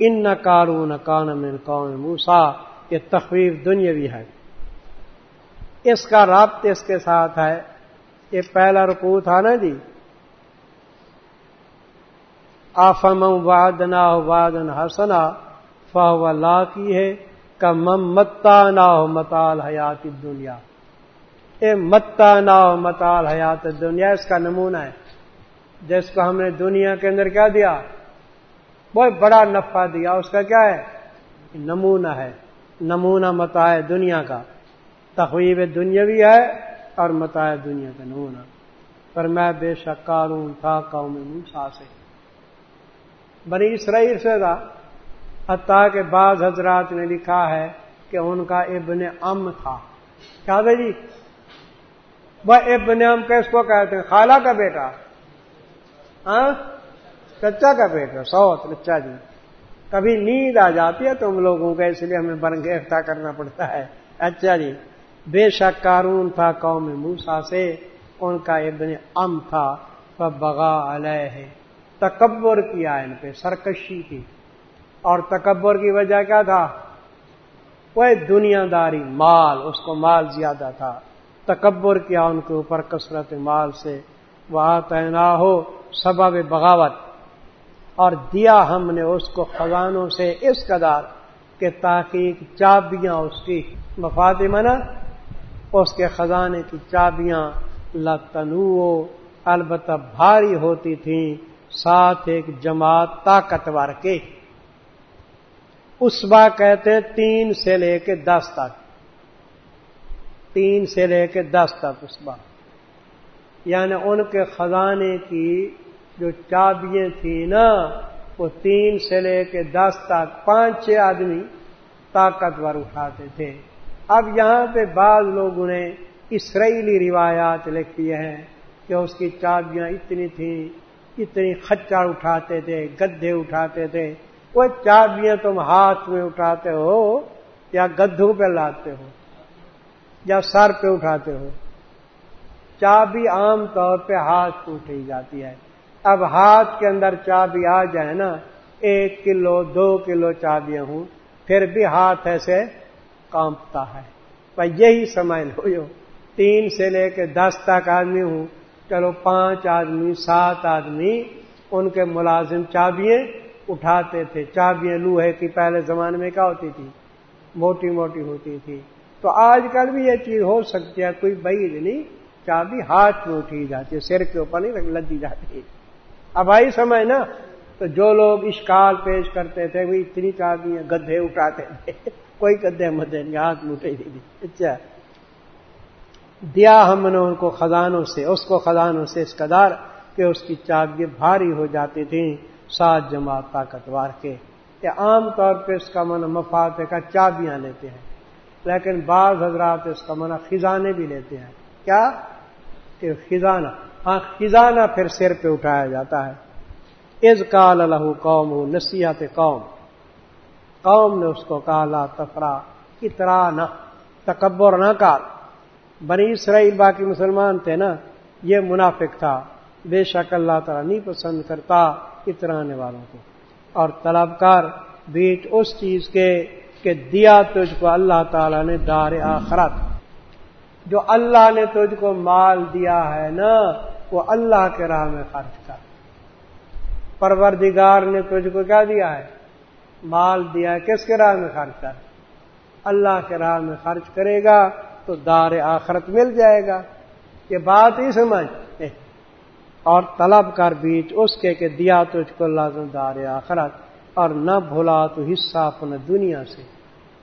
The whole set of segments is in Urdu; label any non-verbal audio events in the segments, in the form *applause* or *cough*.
ان نہ کارون کان من قوم موسا یہ تخویف دنیاوی ہے۔ اس کا رابط اس کے ساتھ ہے۔ یہ پہلا رکو تھا نا جی۔ آفم وادنا وادن حسنا فا لا کی ہے۔ کا مم متا نا ہو متال حیات دنیا۔ اے متا نا ہو متال حیات دنیا، اس کا نمونہ ہے۔ جس کو ہم نے دنیا کے اندر کیا دیا؟ بہت بڑا نفع دیا۔ اس کا کیا ہے؟ نمونہ ہے۔ نمونہ متا ہے دنیا کا۔ تخویب دنیا بھی ہے اور متا ہے دنیا کا نمونہ۔ پر میں بے شک کارون تھا قوم موسا سے۔ بنی اسرائیل سے تھا۔ حتیٰ کہ بعض حضرات نے لکھا ہے کہ ان کا ابن ام تھا۔ کیا تھا جی؟ وہ ابن ام کیس کو کہتے ہیں؟ خالہ کا بیٹا۔ ہاں؟ چچا کا بیٹا سوت چچا جی۔ کبھی نیند آ جاتی ہے تم لوگوں کا اس لیے ہمیں برنگیفتہ کرنا پڑتا ہے۔ اچھا جی بے شک کارون تھا قوم موسا سے، ان کا ابن ام تھا۔ بغا علیہ تکبر کیا ان پہ، سرکشی کی۔ اور تکبر کی وجہ کیا تھا؟ وہ دنیا داری مال، اس کو مال زیادہ تھا۔ تکبر کیا ان کے اوپر کثرت مال سے۔ وہ تعنا ہو سبب بغاوت۔ اور دیا ہم نے اس کو خزانوں سے اس قدار کہ تاکہ چابیاں اس کی مفاد منا، اس کے خزانے کی چابیاں لتنو البتہ بھاری ہوتی تھیں، ساتھ ایک جماعت طاقتور کے۔ اس بات کہتے تین سے لے کے دس تک۔ تین سے لے کے دس تک اس بات یعنی ان کے خزانے کی جو چابیاں تھیں نا، وہ تین سے لے کے دس تک پانچ چھ آدمی طاقتور اٹھاتے تھے۔ اب یہاں پہ بعض لوگوں نے اسرائیلی روایات لکھی ہیں کہ اس کی چابیاں اتنی تھیں، اتنی خچر اٹھاتے تھے، گدھے اٹھاتے تھے۔ وہ چابیاں تم ہاتھ میں اٹھاتے ہو یا گدھوں پہ لاتے ہو یا سر پہ اٹھاتے ہو۔ چابی عام طور پہ ہاتھ پہ اٹھی جاتی ہے۔ اب ہاتھ کے اندر چابی آ جائے نا، ایک کلو، دو کلو چابیاں ہوں، پھر بھی ہاتھ ایسے کانپتا ہے۔ بھائی یہی سمجھ لو تین سے لے کے دس تک آدمی ہوں۔ چلو پانچ آدمی، سات آدمی، ان کے ملازم چابیاں اٹھاتے تھے۔ چابیاں لوہے کی پہلے زمانے میں کیا ہوتی تھی؟ موٹی موٹی ہوتی تھی۔ تو آج کل بھی یہ چیز ہو سکتی ہے، کوئی بعید نہیں، چابی ہاتھ میں اٹھی جاتی ہے، سر کے اوپر نہیں لدی جاتی۔ اب آئی سمجھ نا، تو جو لوگ اشکال پیش کرتے تھے، وہ اتنی چابیاں گدھے اٹھاتے تھے۔ کوئی گدھے مدے نہیں، ہاتھ میں اٹھے نہیں۔ اچھا۔ دیا ہم نے ان کو خزانوں سے، اس کو خزانوں سے اس قدار کہ اس کی چابیاں بھاری ہو جاتی تھیں، سات جماعت طاقتوار کے۔ کہ عام طور پہ اس کا من مفاد کا چابیاں لیتے ہیں، لیکن بعض حضرات اس کا منع خزانے بھی لیتے ہیں۔ کیا؟ کہ خزانہ۔ ہاں خزانہ پھر سر پہ اٹھایا جاتا ہے۔ از کال الح قوم، نصیحت قوم۔ قوم نے اس کو کالا تفرا اترا نہ، تکبر نہ کال بنی اسرائیل باقی مسلمان تھے نا، یہ منافق تھا۔ بے شک اللہ تعالیٰ نہیں پسند کرتا اترانے والوں کو۔ اور طلبکار بیچ اس چیز کے، کہ دیا تجھ کو اللہ تعالیٰ نے دار آخرت۔ جو اللہ نے تجھ کو مال دیا ہے نا وہ اللہ کے راہ میں خرچ کر۔ پروردگار نے تجھ کو کیا دیا ہے؟ مال دیا ہے، کس کے راہ میں خرچ کر؟ اللہ کے راہ میں خرچ کرے گا تو دار آخرت مل جائے گا۔ یہ بات ہی سمجھ۔ اور طلب کر بیچ اس کے کہ دیا تجھ کو لازم دار آخرت، اور نہ بھولا تو حصہ اپنے دنیا سے۔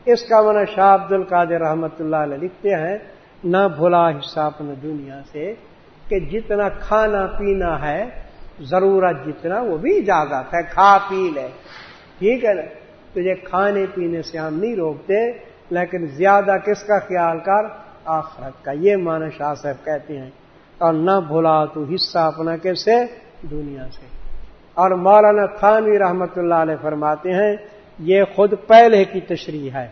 اس کا من شاہ عبد القادر رحمت اللہ علیہ لکھتے ہیں، نہ بھولا حصہ اپنے دنیا سے۔ کہ جتنا کھانا پینا ہے، ضرورت جتنا وہ بھی اجازت ہے، کھا پی لے۔ ٹھیک ہے نا؟ تجھے کھانے پینے سے ہم نہیں روکتے، لیکن زیادہ کس کا خیال کر؟ آخرت کا۔ یہ مانا شاہ صاحب کہتے ہیں، اور نہ بھولا تو حصہ اپنا کیسے دنیا سے۔ اور مولانا تھانوی رحمت اللہ علیہ فرماتے ہیں، یہ خود پہلے کی تشریح ہے۔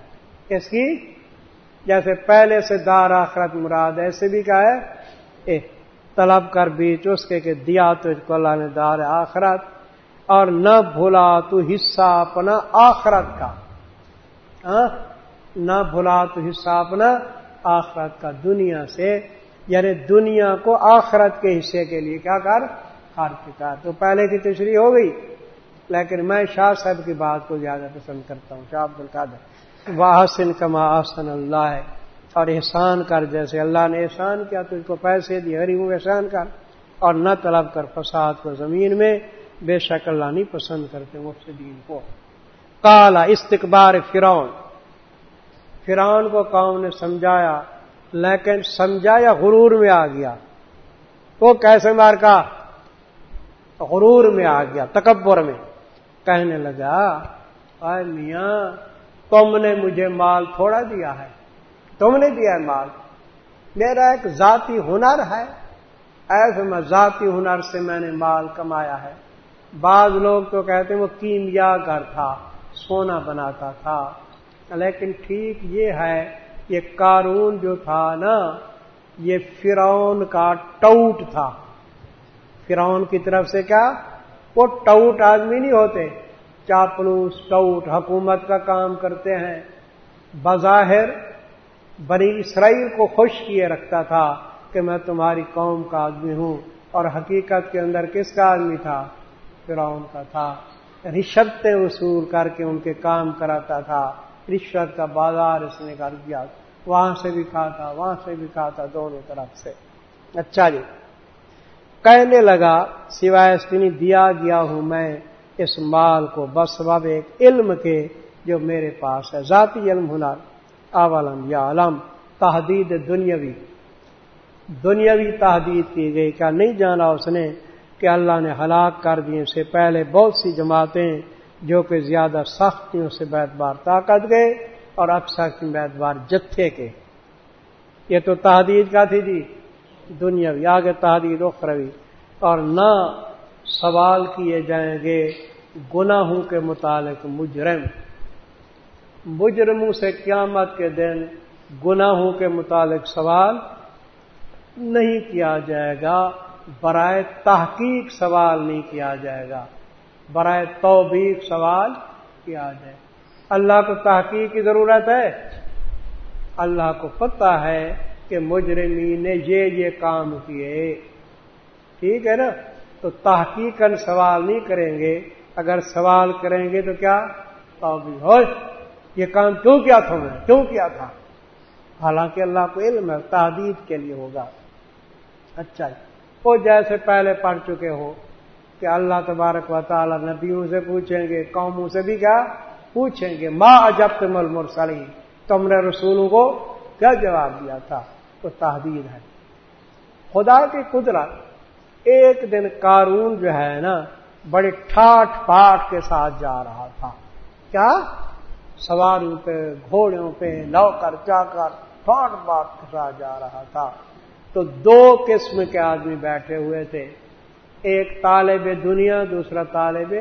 اس کی؟ جیسے پہلے سے دار آخرت مراد ایسے بھی کہا ہے؟ اے طلب کر بیچ اس کے کہ دیا تو اس کو اللہ نے دار آخرت، اور نہ بھولا تو حصہ اپنا آخرت کا۔ ہاں؟ نہ بھولا تو حصہ اپنا آخرت کا۔ دنیا سے یعنی دنیا کو آخرت کے حصے کے لیے کیا کر؟ خرچ کر۔ تو پہلے کی تشریح ہو گئی، لیکن میں شاہ صاحب کی بات کو زیادہ پسند کرتا ہوں، شاہ عبد القادر واحسن کما آسن اللہ ہے اور احسان کر جیسے اللہ نے احسان کیا تو اس کو پیسے دی، غریبوں احسان کر اور نہ طلب کر فساد کو زمین میں۔ بے شک اللہ نہیں پسند کرتے مفسدین کو۔ کالا استقبار فرعون۔ فرعون کو قوم نے سمجھایا، لیکن سمجھایا غرور میں آ گیا۔ وہ کیسے مار کا غرور میں آ گیا، تکبر میں۔ کہنے لگا، آئے میاں، تم نے مجھے مال تھوڑا دیا ہے۔ تم نے دیا ہے مال۔ میرا ایک ذاتی ہنر ہے۔ ایسے میں ذاتی ہنر سے میں نے مال کمایا ہے۔ بعض لوگ تو کہتے ہیں وہ کیمیا گھر تھا، سونا بناتا تھا۔ لیکن ٹھیک یہ ہے، یہ کارون جو تھا نا، یہ فرعون کا ٹوٹ تھا۔ فرعون کی طرف سے کیا؟ وہ ٹوٹ آدمی نہیں ہوتے۔ چاپلوس، ٹوٹ حکومت کا کام کرتے ہیں۔ بظاہر بنی اسرائیل کو خوش کیے رکھتا تھا کہ میں تمہاری قوم کا آدمی ہوں اور حقیقت کے اندر کس کا آدمی تھا؟ فرعون کا تھا۔ یعنی رشوتیں وصول کر کے ان کے کام کراتا تھا۔ رشوت کا بازار اس نے کر دیا۔ وہاں سے بھی کھاتا وہاں سے بھی کھاتا دونوں طرف سے۔ اچھا جی۔ کہنے لگا، سوائے اس کی دیا گیا ہوں میں اس مال کو، بس بب ایک علم کے جو میرے پاس ہے، ذاتی علم ہنر اولم یا علم تحدید دنیاوی۔ دنیاوی تحدید کی گئی کیا نہیں جانا اس نے کہ اللہ نے ہلاک کر دیے سے پہلے بہت سی جماعتیں جو کہ زیادہ سختیوں سے بیت بار طاقت گئے اور اب سخت بیت بار جتھے کے۔ یہ تو تحدید کا تھی جی دنیاوی، آگے تحدید اخروی۔ اور نہ سوال کیے جائیں گے، گناہوں کے متعلق مجرم۔ مجرموں سے قیامت کے دن گناہوں کے متعلق سوال نہیں کیا جائے گا۔ برائے تحقیق سوال نہیں کیا جائے گا۔ برائے توبیق سوال کیا جائے۔ اللہ کو تحقیق کی ضرورت ہے۔ اللہ کو پتہ ہے کہ مجرمی نے یہ یہ کام کیے۔ ٹھیک ہے نا؟ تو تحقیق سوال نہیں کریں گے۔ اگر سوال کریں گے تو کیا؟ توبیق ہو یہ کام کیوں کیا تھا میں؟ کیوں کیا تھا؟ حالانکہ اللہ کو علم ہے، تحدید کے لیے ہوگا۔ اچھا جی۔ وہ جیسے پہلے پڑھ چکے ہو کہ اللہ تبارک و تعالی نبیوں سے پوچھیں گے، قوموں سے بھی کیا؟ پوچھیں گے ماں اجب تم المرسلی تم نے رسولوں کو کیا جواب دیا تھا؟ تو تحدید ہے۔ خدا کی قدرت ایک دن کارون جو ہے نا، بڑے ٹھاٹ پاٹ کے ساتھ جا رہا تھا۔ کیا؟ سواریوں پہ گھوڑوں پہ لو کر جا کر ٹھاٹ پاٹ کے جا رہا تھا۔ تو دو قسم کے آدمی بیٹھے ہوئے تھے۔ ایک طالب دنیا، دوسرا طالب،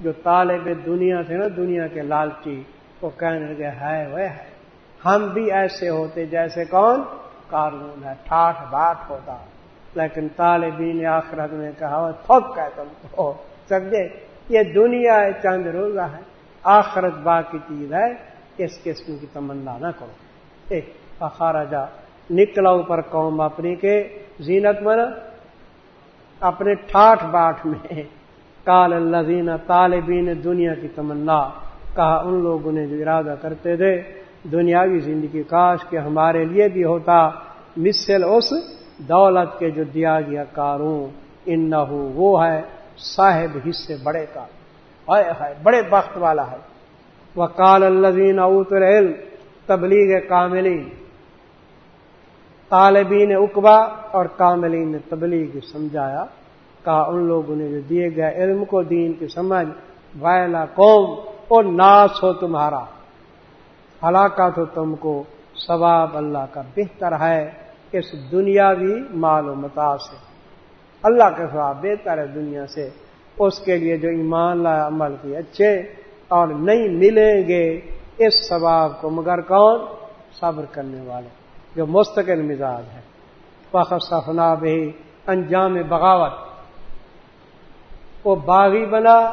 جو طالب دنیا تھے نا، دنیا کے لالچی، وہ کہنے لگے ہے وہ ہے ہم بھی ایسے ہوتے جیسے کون؟ کارون ہے ٹھاٹ باٹ ہوتا۔ لیکن طالبین آخرت نے کہا وہ ہے تم تو۔ سمجھے؟ یہ دنیا ہے، چند روزہ ہے۔ آخرت باقی چیز ہے، اس قسم کی تمنا نہ کرو۔ ایک جا نکلا اوپر قوم اپنی کے، زینت من اپنے ٹھاٹ باٹ میں۔ کال اللہ زینا طالبین، دنیا کی تمنا۔ کہا، ان لوگوں نے جو ارادہ کرتے تھے، دنیاوی زندگی کاش کہ ہمارے لیے بھی ہوتا۔ مثل اس دولت کے جو دیا گیا کاروں ان نہ ہو وہ ہے، صاحب حصے بڑے کا ہے بڑے بخت والا ہے۔ وہ کال اللہ اوتر علم تبلیغ کاملین طالبین اقبا اور کاملین نے تبلیغ سمجھایا۔ کہا، ان لوگوں نے جو دیے گئے علم کو دین کی سمجھ وائلا قوم اور ناس ہو تمہارا۔ ہلاکت ہو تم کو ثواب اللہ کا بہتر ہے اس دنیاوی مال و متا سے۔ اللہ کا ثواب بہتر ہے دنیا سے۔ اس کے لیے جو ایمان لا عمل کی اچھے اور نہیں ملیں گے، اس ثواب کو مگر کون؟ صبر کرنے والے، جو مستقل مزاج ہے۔ فخر صفنا بھی انجام بغاوت۔ وہ باغی بنا۔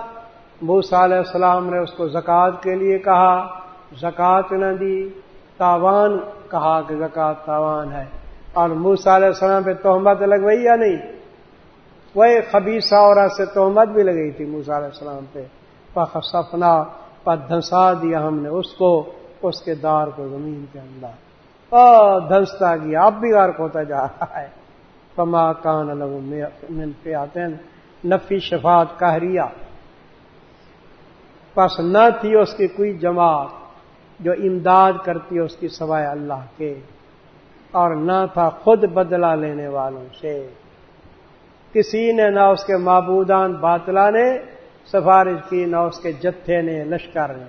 موسا علیہ السلام نے اس کو زکوٰۃ کے لیے کہا، زکوٰۃ نہ دی، تاوان کہا کہ زکوٰۃ تاوان ہے۔ اور موسا علیہ السلام پہ تہمت لگوئی یا نہیں؟ وہ خبیصہ اور سے تہمت بھی لگئی تھی موسا علیہ السلام پہ۔ سفنا پر دھنسا دیا ہم نے اس کو، اس کے دار کو زمین کے اندر۔ دھنستا گیا، اب بھی غرق ہوتا جا رہا ہے۔ پما کان الگ آتے نفی شفات کہریا پس نہ تھی اس کی کوئی جماعت جو امداد کرتی اس کی سوائے اللہ کے، اور نہ تھا خود بدلہ لینے والوں سے۔ کسی نے نہ اس کے معبودان باطلا نے، سفارش کی نہ اس کے جتھے نے، لشکر نے۔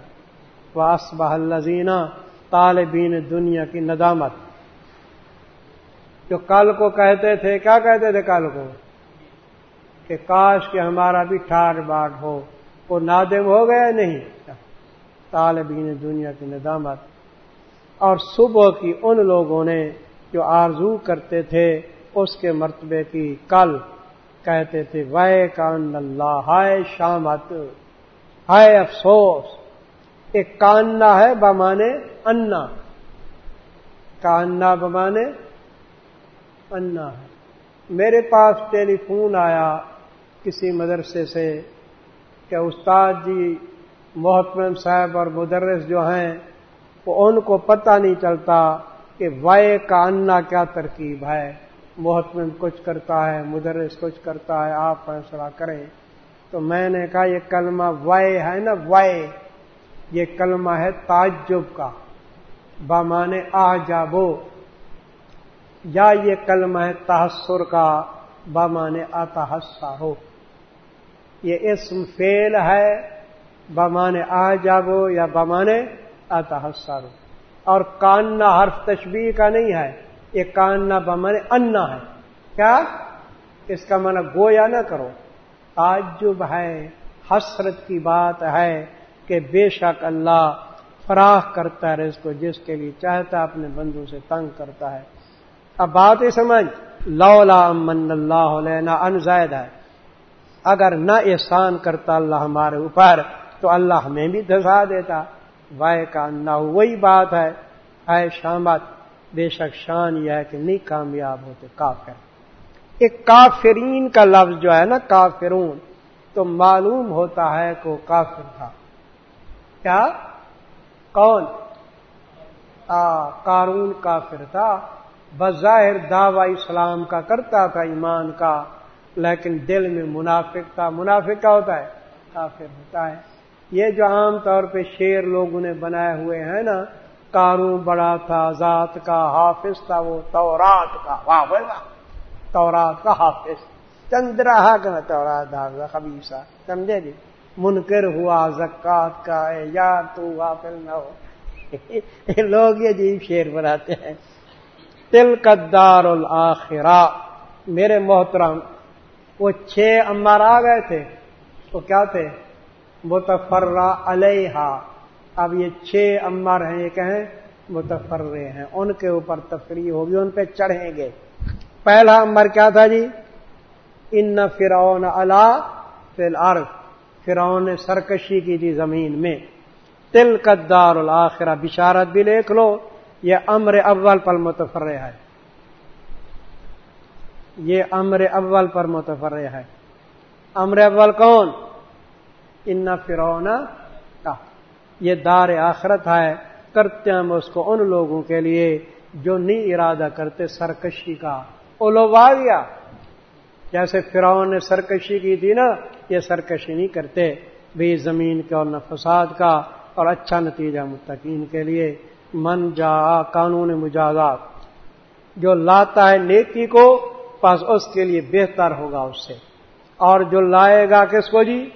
واسبہ الزینہ طالبین دنیا کی ندامت۔ جو کل کو کہتے تھے، کیا کہتے تھے کل کو؟ کہ کاش کہ ہمارا بھی ٹھاٹ باٹ ہو۔ وہ نادم ہو گیا نہیں؟ طالبین دنیا کی ندامت۔ اور صبح کی ان لوگوں نے جو آرزو کرتے تھے اس کے مرتبے کی کل۔ کہتے تھے وے کان اللہ، ہائے شامت، ہائے افسوس، ایک کاننا ہے بمانے انا، کاننا بمانے انا ہے۔ میرے پاس ٹیلی فون آیا کسی مدرسے سے کہ استاد جی محتم صاحب اور مدرس جو ہیں، وہ ان کو پتہ نہیں چلتا کہ وائے کا انا کیا ترکیب ہے۔ محتم کچھ کرتا ہے، مدرس کچھ کرتا ہے، آپ فیصلہ کریں۔ تو میں نے کہا یہ کلمہ وائے ہے نا وائے یہ کلمہ ہے تعجب کا۔ بامان آ جابو یا یہ کلمہ ہے تحسر کا بامان آتا ہو یہ اسم فیل ہے بامان آ جابو یا بامان آتا ہو اور کاننا حرف تشبیح کا نہیں ہے۔ یہ کاننا بامان انا ہے۔ کیا؟ اس کا معنی گویا نہ کرو۔ تعجب ہے، حسرت کی بات ہے کہ بے شک اللہ فراخ کرتا ہے اس کو، جس کے لیے چاہتا اپنے بندو سے تنگ کرتا ہے۔ اب بات ہی سمجھ، لولا امن اللہ علیہ ان زائد ہے۔ اگر نہ احسان کرتا اللہ ہمارے اوپر، تو اللہ ہمیں بھی دھسا دیتا۔ وائے کا نہ وہی بات ہے۔ اے شامت بے شک شان یہ ہے کہ نہیں کامیاب ہوتے، کافر۔ ایک کافرین کا لفظ جو ہے نا، کافرون، تو معلوم ہوتا ہے کہ وہ کافر تھا۔ کیا؟ کون؟ قارون کافر تھا۔ بظاہر دعوی اسلام کا کرتا تھا، ایمان کا، لیکن دل میں منافق تھا۔ منافق کا ہوتا ہے؟ کافر ہوتا ہے۔ یہ جو عام طور پہ شیر لوگوں نے بنائے ہوئے ہیں نا کارون بڑا تھا، ذات کا حافظ تھا وہ، تورات کا، واہ واہ تورات کا حافظ۔ چندرا کا تورات خبیصہ سمجھے جی؟ منکر ہوا، زکات کا ہے یا تو غافل نہ ہو۔ *laughs* لوگ یہ جی شیر بناتے ہیں۔ تل قدار الآخرا میرے محترم، وہ چھ امار آ گئے تھے۔ وہ کیا تھے؟ متفرہ علیہ اب یہ چھ امار ہیں، یہ کہیں متفرے ہیں۔ ان کے اوپر تفریح ہوگی، ان پہ چڑھیں گے۔ پہلا امر کیا تھا جی؟ ان فرعون اللہ فی الارض۔ فرعون نے سرکشی کی تھی زمین میں۔ تل قدار الآخرہ بشارت بھی لکھ لو، یہ امر اول پر متفر ہے۔ یہ امر اول پر متفر ہے۔ امر اول کون؟ ان فرعون یہ دار آخرت ہے، کرتے ہم اس کو ان لوگوں کے لیے جو نہیں ارادہ کرتے سرکشی کا۔ وہ گیا جیسے فرعون نے سرکشی کی تھی نا، یہ سرکشی نہیں کرتے۔ بھی زمین کے اور نفساد کا اور اچھا نتیجہ متقین کے لیے۔ من جا قانون مجازات جو لاتا ہے نیکی کو، پس اس کے لیے بہتر ہوگا اس سے اور جو لائے گا کس کو جی؟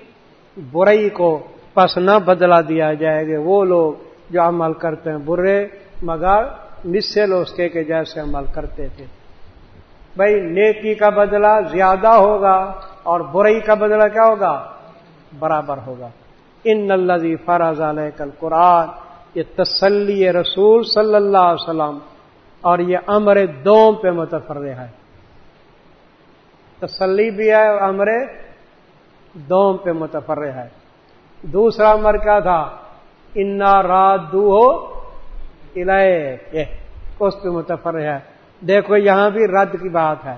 برئی کو۔ پس نہ بدلا دیا جائے گا وہ لوگ جو عمل کرتے ہیں برے، مگر مسل اس کے جیسے عمل کرتے تھے۔ بھائی، نیکی کا بدلہ زیادہ ہوگا اور برائی کا بدلہ کیا ہوگا؟ برابر ہوگا۔ ان الزی فرض علیہ کل قرآن یہ تسلی رسول صلی اللہ علیہ وسلم اور یہ امر دوم پہ متفر ہے۔ تسلی بھی ہے اور امر دوم پہ متفر ہے۔ دوسرا امر کیا تھا؟ انا رات دو ہو اس پہ متفر ہے۔ دیکھو، یہاں بھی رد کی بات ہے۔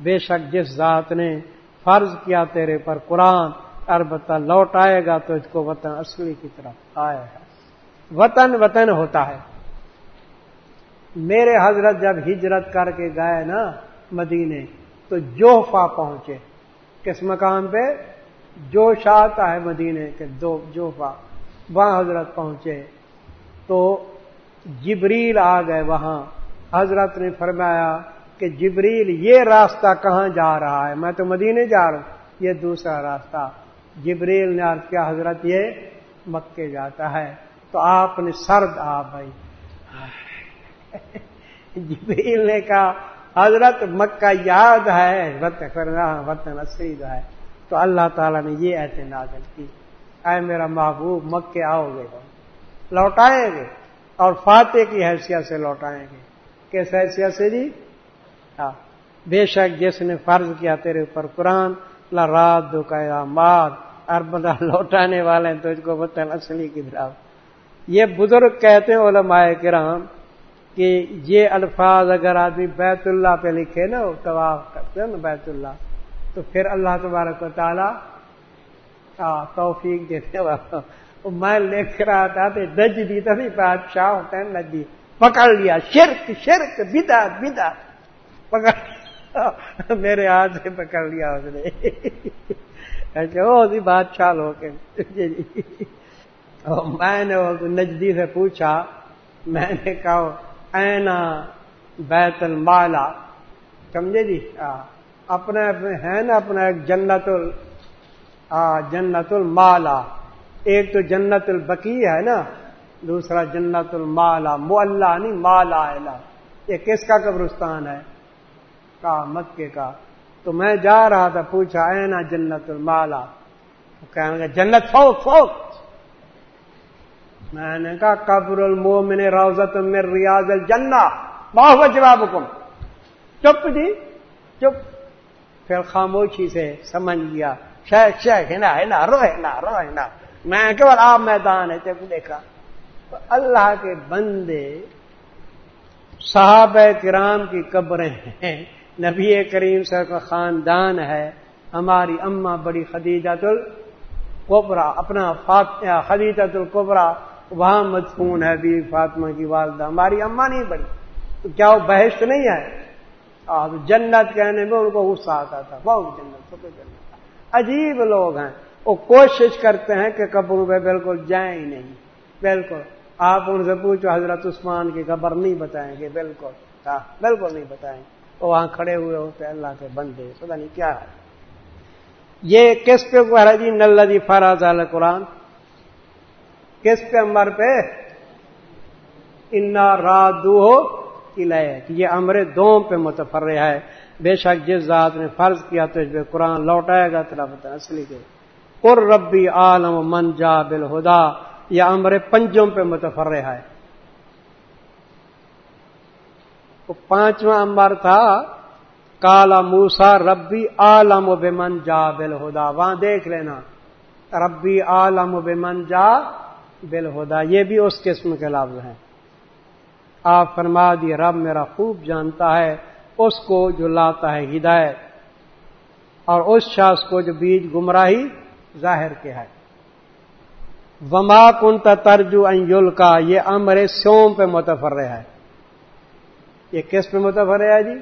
بے شک جس ذات نے فرض کیا تیرے پر قرآن، البتہ لوٹ آئے گا تو اس کو وطن اصلی کی طرف آیا ہے۔ وطن وطن ہوتا ہے۔ میرے حضرت جب ہجرت کر کے گئے نا مدینے، تو جوفا پہنچے۔ کس مقام پہ؟ جوش آتا ہے مدینے کے دو جوفا، وہاں حضرت پہنچے۔ تو جبریل آ گئے وہاں۔ حضرت نے فرمایا کہ جبریل، یہ راستہ کہاں جا رہا ہے؟ میں تو مدینے جا رہا ہوں، یہ دوسرا راستہ۔ جبریل نے عرض کیا، حضرت، یہ مکے جاتا ہے۔ تو آپ نے سرد، آ بھائی۔ *laughs* جبریل نے کہا، حضرت، مکہ یاد ہے، وطن اصرید ہے۔ تو اللہ تعالیٰ نے یہ ایسے نازل کی۔ اے میرا محبوب، مکے آؤ گے۔ لوٹائیں گے اور فاتح کی حیثیت سے لوٹائیں گے۔ کس حیثیت سے جی؟ ہاں۔ بے شک جس نے فرض کیا تیرے اوپر قرآن، لا رات دو کا ماد اربدا لوٹانے والے تو اس کو وطن اصلی کی طرف یہ بزرگ کہتے ہیں علماء کرام کہ یہ الفاظ اگر آدمی بیت اللہ پہ لکھے نا طواف کرتے ہیں نا بیت اللہ۔ تو پھر اللہ تبارک و تعالیٰ توفیق دیتے والا میں لکھ رہا تھا تو نج دی تھی بادشاہ ہوتا ہے نجی پکڑ لیا، شرک شرک بدا بدا پکڑ میرے ہاتھ سے پکڑ لیا اس نے۔ اچھا وہ بادشاہ لو کے میں نے نجدی سے پوچھا، میں نے کہا، اینا بیت المالا سمجھے جی؟ اپنے اپنے ہے نا اپنا ایک جنت ال جنت المالا۔ ایک تو جنت البکی ہے نا، دوسرا جنت المالا۔ ملا نہیں، مالا یہ کس کا قبرستان ہے؟ کہا مکے کا۔ تو میں جا رہا تھا، پوچھا اینا جنت المالا؟ کہنے گا جنت فوق فوق۔ میں نے کہا، قبر المومن روزت میں ریاض الجنہ۔ بہت جواب حکم چپ جی چپ۔ پھر خاموشی سے سمجھ لیا شیخ شیخ ہے نا ہے نا رو ہے نا رو ہے نا۔ میں کیول آپ میدان ہے چپ دیکھا۔ تو اللہ کے بندے صحابہ کرام کی قبریں ہیں۔ نبی کریم سر کا خاندان ہے۔ ہماری اما بڑی خدیجت القبرا اپنا فاتحہ خدیجت القبرا وہاں مدفون ہے بی فاطمہ کی والدہ۔ ہماری اما نہیں بڑی۔ تو کیا وہ بحث نہیں ہے؟ جنت کہنے میں ان کو غصہ آتا تھا۔ بہت جنت جنت۔ عجیب لوگ ہیں۔ وہ کوشش کرتے ہیں کہ قبر پہ بالکل جائیں ہی نہیں۔ بالکل۔ آپ ان سے پوچھو، حضرت عثمان کی خبر نہیں بتائیں گے؟ بالکل۔ ہاں، بالکل نہیں بتائیں۔ وہ وہاں کھڑے ہوئے ہوتے اللہ کے بندے پتا نہیں کیا ہے۔ یہ کس پہ جی نل جی فراز قرآن۔ کس پہ؟ امر پہ۔ انا رادو ہو یہ امر دوم پہ متفر ہے۔ بے شک جس ذات نے فرض کیا تو اس پہ قرآن لوٹائے گا، تلاوت اصلی کے۔ قر ربی عالم من جا بل ہدا یہ امر پنجم پہ متفر ہے۔ پانچواں امبر تھا۔ کالا موسا ربی عالم و بے جا بل وہاں دیکھ لینا۔ ربی عالم و بے جا بل یہ بھی اس قسم کے لفظ ہیں۔ آپ فرما دی رب میرا خوب جانتا ہے، اس کو جو لاتا ہے ہدایت، اور اس شخص کو جو بیج گمراہی ظاہر کے ہے۔ وما کنتا ترجو انجل کا یہ امر سوم پہ متفر ہے۔ یہ کس پہ متفر ہے جی؟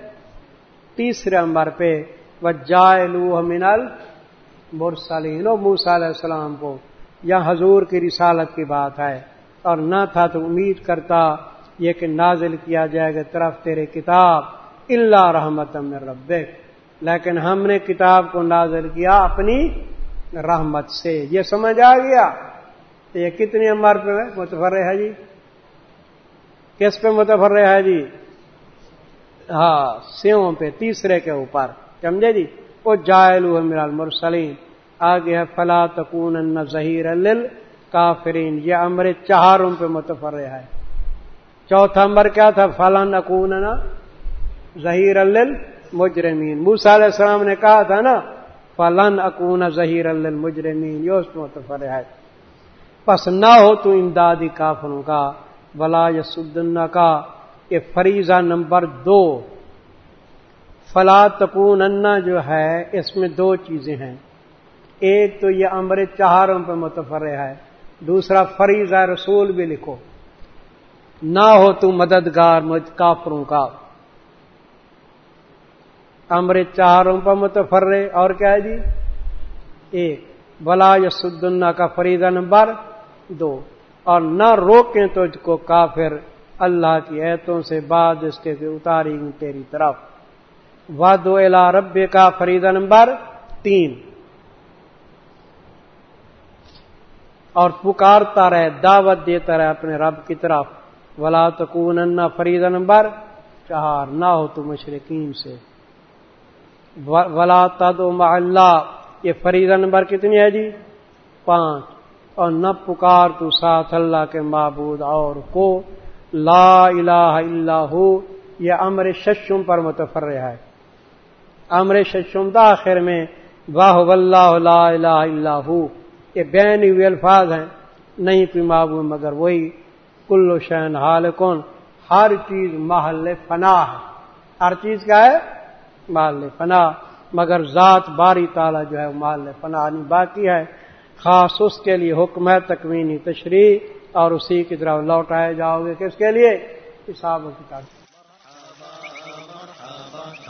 تیسرے امبر پہ وہ جائے لو منل مرسلین موسا علیہ السلام کو، یا حضور کی رسالت کی بات ہے، اور نہ تھا تو امید کرتا یہ کہ نازل کیا جائے گا طرف تیرے کتاب اللہ رحمت رب لیکن ہم نے کتاب کو نازل کیا اپنی رحمت سے۔ یہ سمجھ آ گیا؟ یہ کتنی عمر پہ متفر ہے جی؟ کس پہ متفر ہے جی؟ ہاں سیوں پہ، تیسرے کے اوپر۔ سمجھے جی؟ وہ جائلو میرا المرسلیم آگے ہے، فلا تکون ظہیر کافرین یہ امر چہاروں پہ متفر ہے۔ چوتھا امر کیا تھا؟ فلاں نکون ظہیر مجرمین موسا علیہ السلام نے کہا تھا نا، فلن اکون ظہیر المجرمین یہ اس متفر ہے۔ پس نہ ہو تو امدادی کافروں کا، ولا یسدن کا، یہ فریضہ نمبر دو۔ فلا تکون جو ہے، اس میں دو چیزیں ہیں۔ ایک تو یہ امر چہاروں پہ متفر ہے۔ دوسرا، فریضہ رسول بھی لکھو۔ نہ ہو تو مددگار مجھ کافروں کا۔ امر چاروں پر متفرے، اور کیا ہے جی؟ ایک، بلا یسدنا کا فریدہ نمبر دو۔ اور نہ روکیں تجھ کو کافر، اللہ کی ایتوں سے بعد اس کے اتاری ہوں تیری طرف۔ واد الا رب کا فریدہ نمبر تین۔ اور پکارتا رہے، دعوت دیتا رہے اپنے رب کی طرف۔ ولا تکون فریدہ نمبر چار نہ ہو تو مشرقین سے۔ ولا تد اللہ، یہ فریضہ نمبر کتنی ہے جی؟ پانچ۔ اور نہ پکار تو ساتھ اللہ کے معبود اور کو۔ لا الہ الا ہو، یہ امر ششم پر متفر ہے۔ امر ششم داخر میں، واہ واللہ لا الہ الا ہو۔ یہ بین ہوئے الفاظ ہیں، نہیں کوئی معبود مگر وہی کلو شین حال کون ہر چیز محل فنا ہے۔ ہر چیز کیا ہے؟ محل فنا مگر ذات باری تالا جو ہے محل فنا نہیں، باقی ہے۔ خاص اس کے لیے حکم ہے تکوینی تشریح اور اسی کی طرف لوٹائے جاؤ گے۔ کس کے لیے؟ حساب کتاب۔